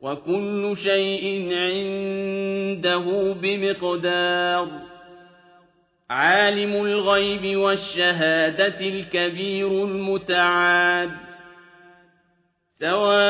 وكل شيء عنده بمقدار. عالم الغيب والشهادة الكبير المتعاد سواء